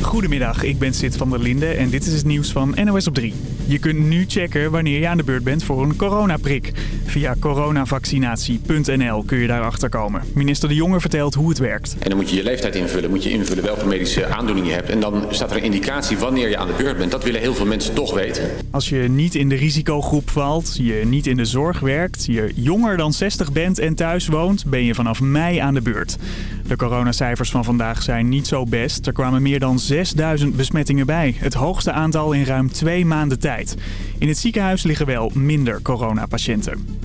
Goedemiddag, ik ben Sid van der Linde en dit is het nieuws van NOS op 3. Je kunt nu checken wanneer je aan de beurt bent voor een coronaprik. Via coronavaccinatie.nl kun je daarachter komen. Minister De Jonge vertelt hoe het werkt. En dan moet je je leeftijd invullen, moet je invullen welke medische aandoening je hebt. En dan staat er een indicatie wanneer je aan de beurt bent. Dat willen heel veel mensen toch weten. Als je niet in de risicogroep valt, je niet in de zorg werkt, je jonger dan 60 bent en thuis woont, ben je vanaf mei aan de beurt. De coronacijfers van vandaag zijn niet zo best. Er kwamen meer dan 6000 besmettingen bij. Het hoogste aantal in ruim twee maanden tijd. In het ziekenhuis liggen wel minder coronapatiënten.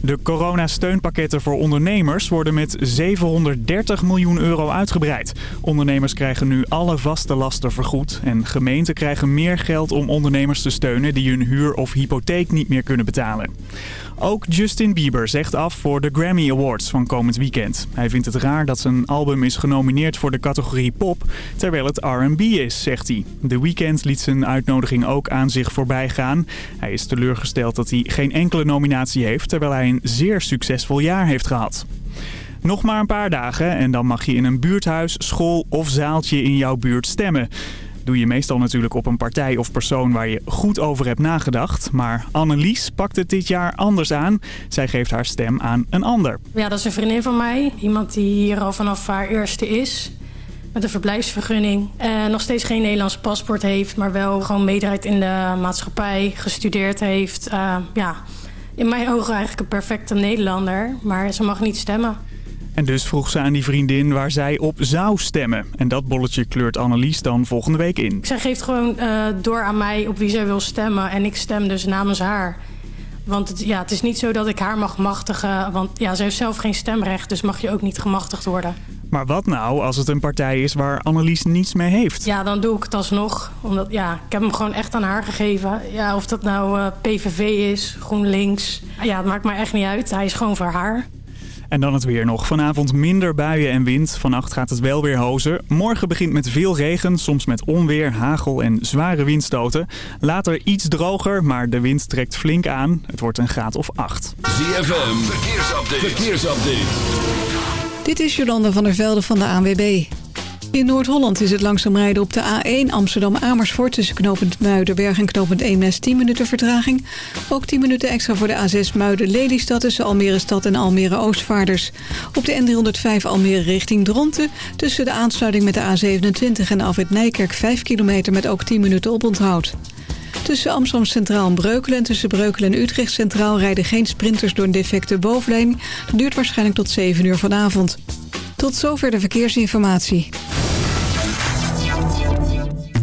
De coronasteunpakketten voor ondernemers worden met 730 miljoen euro uitgebreid. Ondernemers krijgen nu alle vaste lasten vergoed. En gemeenten krijgen meer geld om ondernemers te steunen die hun huur of hypotheek niet meer kunnen betalen. Ook Justin Bieber zegt af voor de Grammy Awards van komend weekend. Hij vindt het raar dat zijn album is genomineerd voor de categorie pop, terwijl het R&B is, zegt hij. The Weeknd liet zijn uitnodiging ook aan zich voorbij gaan. Hij is teleurgesteld dat hij geen enkele nominatie heeft, terwijl hij een zeer succesvol jaar heeft gehad. Nog maar een paar dagen en dan mag je in een buurthuis, school of zaaltje in jouw buurt stemmen doe je meestal natuurlijk op een partij of persoon waar je goed over hebt nagedacht. Maar Annelies pakt het dit jaar anders aan. Zij geeft haar stem aan een ander. Ja, dat is een vriendin van mij. Iemand die hier al vanaf haar eerste is. Met een verblijfsvergunning. En nog steeds geen Nederlands paspoort heeft. Maar wel gewoon meedraait in de maatschappij. Gestudeerd heeft. Uh, ja, in mijn ogen eigenlijk een perfecte Nederlander. Maar ze mag niet stemmen. En dus vroeg ze aan die vriendin waar zij op zou stemmen. En dat bolletje kleurt Annelies dan volgende week in. Zij geeft gewoon uh, door aan mij op wie zij wil stemmen. En ik stem dus namens haar. Want het, ja, het is niet zo dat ik haar mag machtigen. Want ja, ze heeft zelf geen stemrecht, dus mag je ook niet gemachtigd worden. Maar wat nou als het een partij is waar Annelies niets mee heeft? Ja, dan doe ik het alsnog. Omdat, ja, ik heb hem gewoon echt aan haar gegeven. Ja, of dat nou uh, PVV is, GroenLinks. Ja, het maakt mij echt niet uit. Hij is gewoon voor haar. En dan het weer nog. Vanavond minder buien en wind. Vannacht gaat het wel weer hozen. Morgen begint met veel regen, soms met onweer, hagel en zware windstoten. Later iets droger, maar de wind trekt flink aan. Het wordt een graad of 8. ZFM, verkeersupdate. verkeersupdate. Dit is Jolanda van der Velde van de ANWB. In Noord-Holland is het langzaam rijden op de A1 Amsterdam-Amersfoort... tussen knooppunt Muidenberg en knooppunt Eemnes 10 minuten vertraging. Ook 10 minuten extra voor de A6 Muiden-Lelystad tussen Almere Stad en Almere Oostvaarders. Op de N305 Almere richting Dronten tussen de aansluiting met de A27 en Afwit Nijkerk 5 kilometer met ook 10 minuten oponthoud. Tussen Amsterdam Centraal en Breukelen en tussen Breukelen en Utrecht Centraal... rijden geen sprinters door een defecte bovenleiding. Dat duurt waarschijnlijk tot 7 uur vanavond. Tot zover de verkeersinformatie.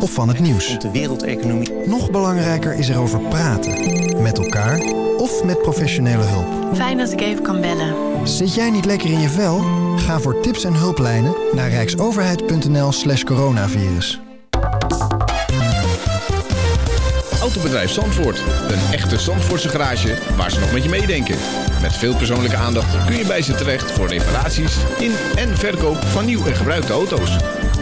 of van het nieuws. de wereldeconomie. Nog belangrijker is erover praten. Met elkaar of met professionele hulp. Fijn dat ik even kan bellen. Zit jij niet lekker in je vel? Ga voor tips en hulplijnen naar rijksoverheid.nl slash coronavirus. Autobedrijf Zandvoort. Een echte Zandvoortse garage waar ze nog met je meedenken. Met veel persoonlijke aandacht kun je bij ze terecht voor reparaties in en verkoop van nieuw en gebruikte auto's.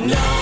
No.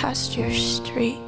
past your street.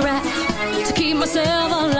try to keep myself alive.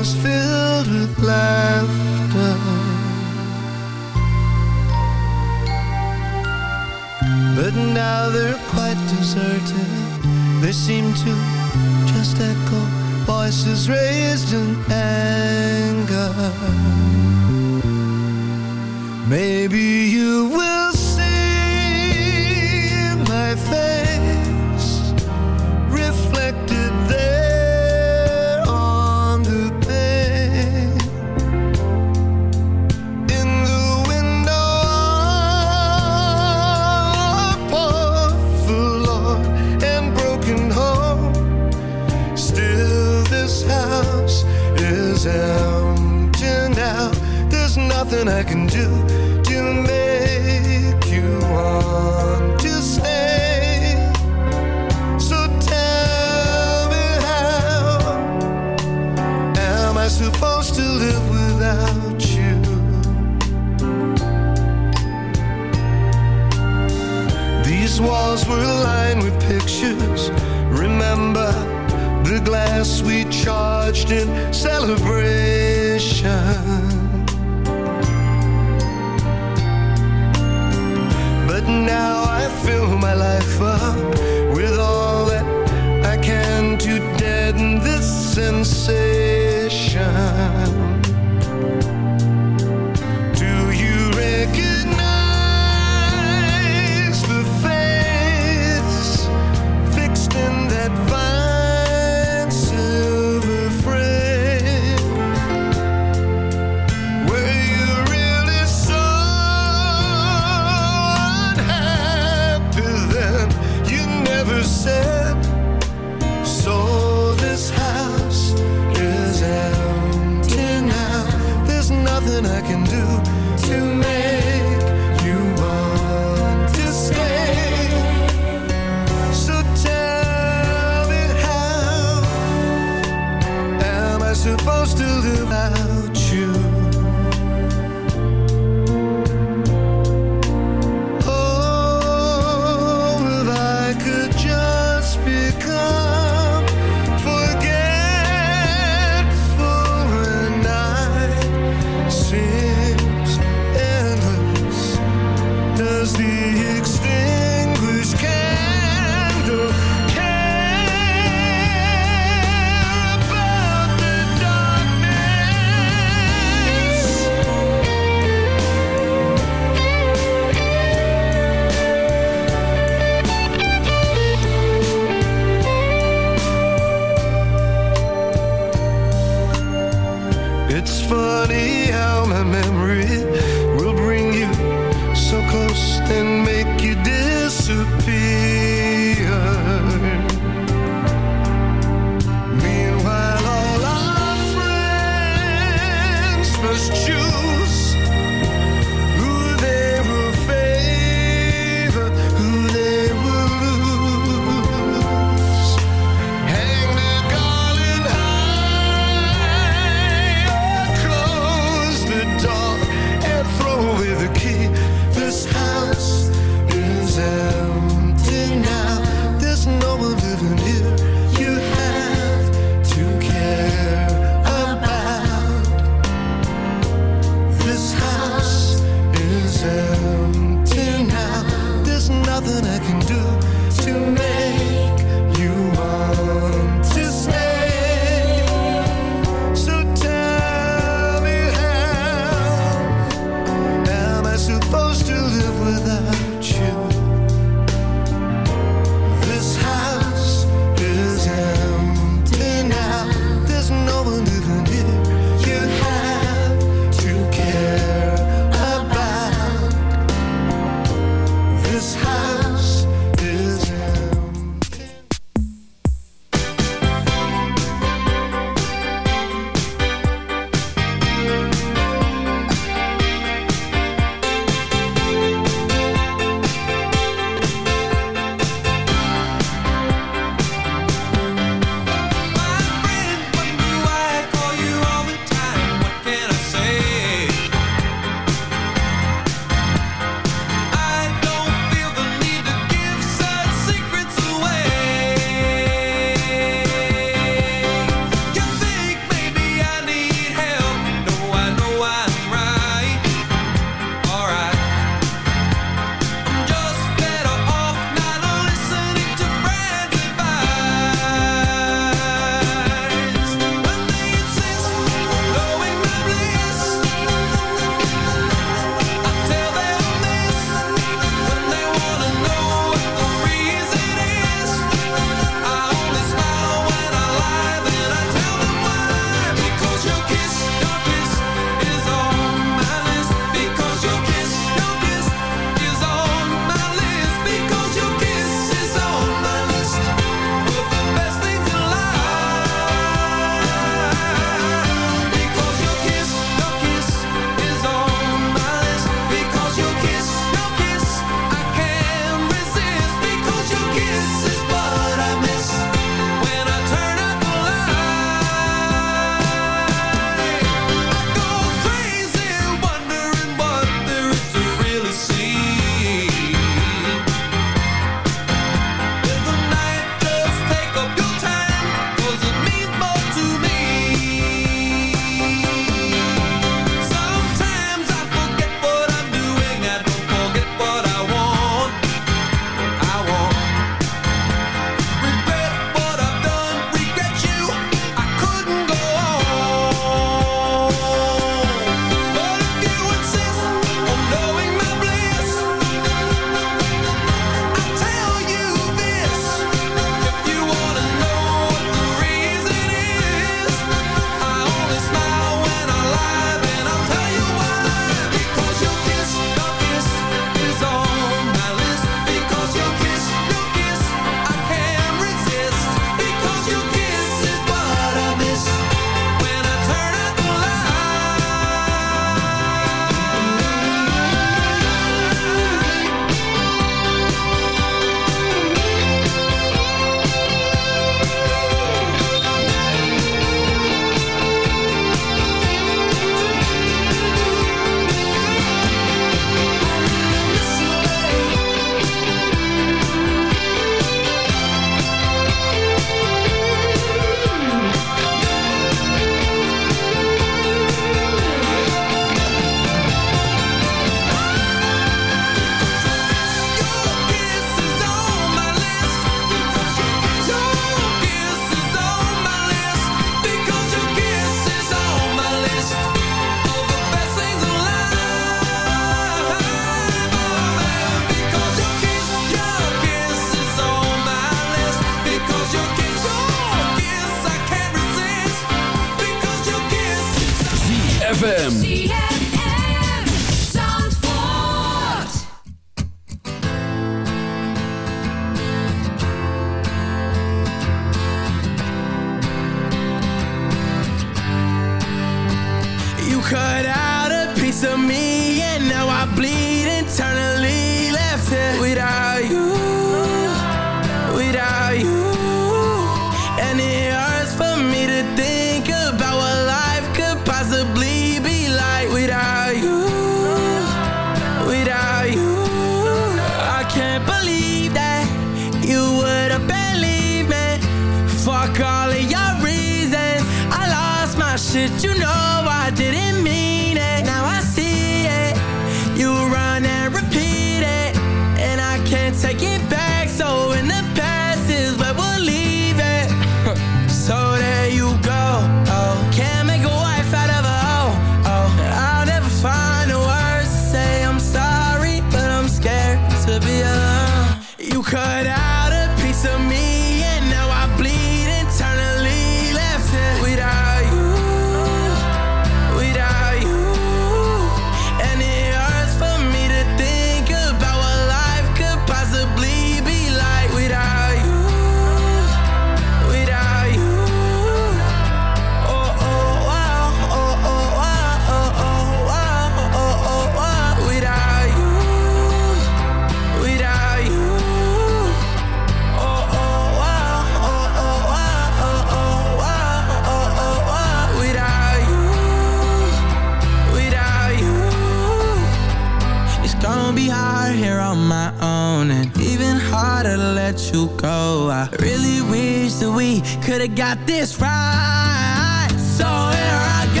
let you go. I really wish that we could've got this right. So here I go.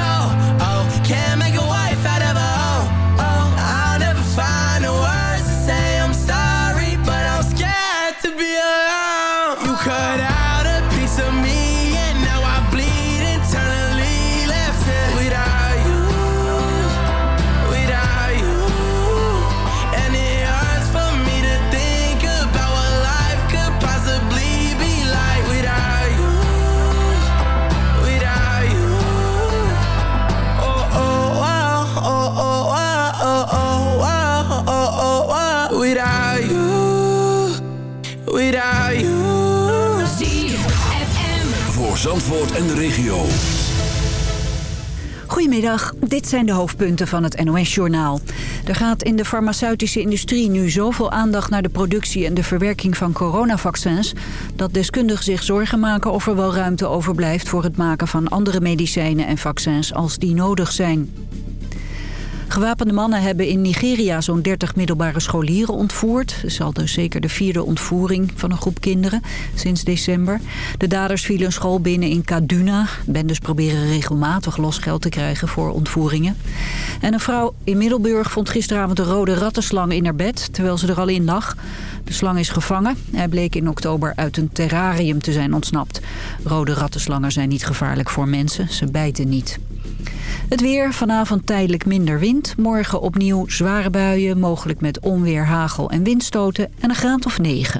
En de regio. Goedemiddag, dit zijn de hoofdpunten van het NOS-journaal. Er gaat in de farmaceutische industrie nu zoveel aandacht naar de productie en de verwerking van coronavaccins... dat deskundigen zich zorgen maken of er wel ruimte overblijft voor het maken van andere medicijnen en vaccins als die nodig zijn. Gewapende mannen hebben in Nigeria zo'n 30 middelbare scholieren ontvoerd. Dat is al dus zeker de vierde ontvoering van een groep kinderen sinds december. De daders vielen een school binnen in Kaduna. Bendes proberen regelmatig losgeld te krijgen voor ontvoeringen. En een vrouw in Middelburg vond gisteravond een rode rattenslang in haar bed... terwijl ze er al in lag. De slang is gevangen. Hij bleek in oktober uit een terrarium te zijn ontsnapt. Rode rattenslangen zijn niet gevaarlijk voor mensen. Ze bijten niet. Het weer, vanavond tijdelijk minder wind. Morgen opnieuw zware buien, mogelijk met onweer, hagel en windstoten en een graad of 9.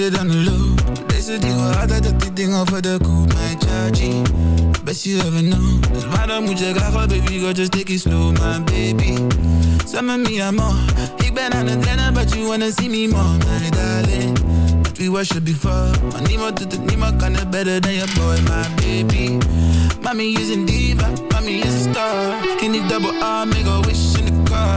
Het aan de loop. Deze dingen altijd dat die ding over de koep. Mijn chargy Best you ever know. Dus waarom moet je graag baby? Girl just take it slow my baby. Zeg me me amor Ik ben aan het rennen but you wanna see me more My darling. Dat we worship before. Maar niemand doet het, niemand kan het better than your boy my baby. Mommy is een diva, mommy is een star. In die double R, make a wish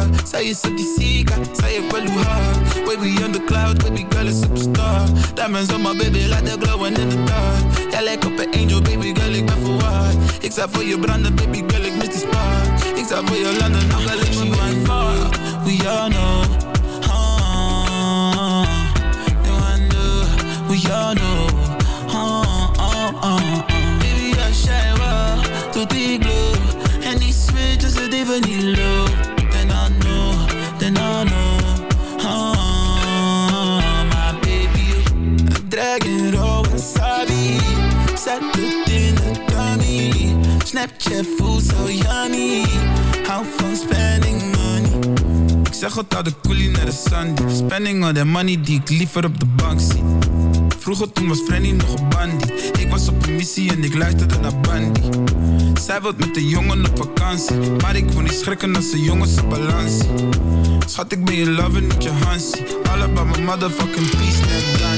in car Zij is op die zika, zij heeft wel hoe hard Baby on the cloud, baby girl is superstar. Diamonds on my baby, like they're glowing in the dark. Jij lijkt op een angel, baby girl, ik ben verwaard Ik zou voor je branden, baby girl, ik mis die spark. Je landen, nog wel ik me mijn fuck We all know uh, they wonder, We all know uh, uh, uh, uh. Baby, I shine well tot die glow En die switch is het even Roll wasabi Zet het in de tummy Snapchat voelt zo yummy. Hou van spending money. Ik zeg al de coolie naar de Sunday Spending all that money die ik liever op de bank zie. Vroeger toen was Frenny nog een bandie. Ik was op een missie en ik luisterde naar Bandy. Zij wilt met de jongen op vakantie. Maar ik wil niet schrikken als de jongens op balans Schat ik ben je lover, niet je Hansie. All about my motherfucking peace, net Gandhi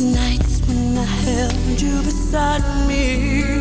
nights when I held you beside me.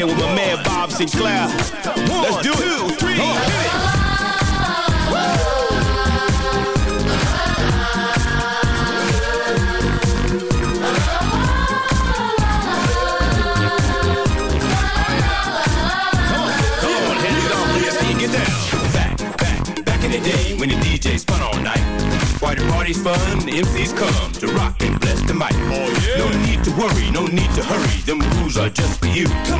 Here with my man Bob Sinclair. Let's do it. Two, three, hit it. Come on, hands it on, please. Get down. Back, back, back in the day when the DJ spun all night. Why the party's fun, the MCs come to rock and bless the mic. Oh, yeah. No need to worry, no need to hurry. Them rules are just for you. Come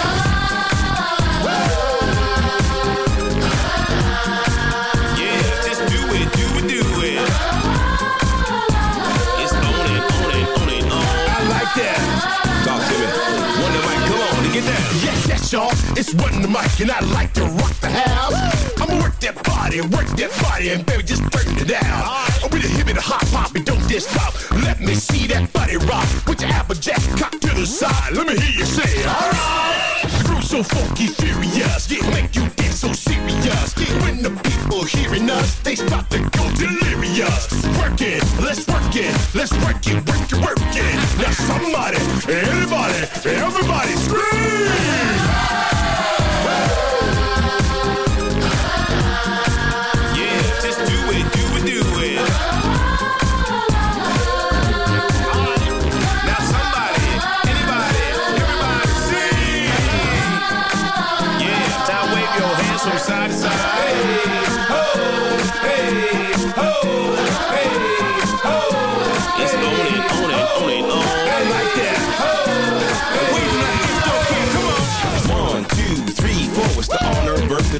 It's Run the Mic, and I like to rock the house. I'ma work that body, work that body, and baby, just turn it down. With a hip and a hop hop, and don't just stop. Let me see that body rock. Put your applejack cock to the side. Let me hear you say, alright. The groove's so funky, furious. Yeah, make you dance so serious. Yeah, When the people hearing us, they start to go delirious. Work it, let's work it, let's work it, work it, work it. Now somebody, anybody, everybody scream!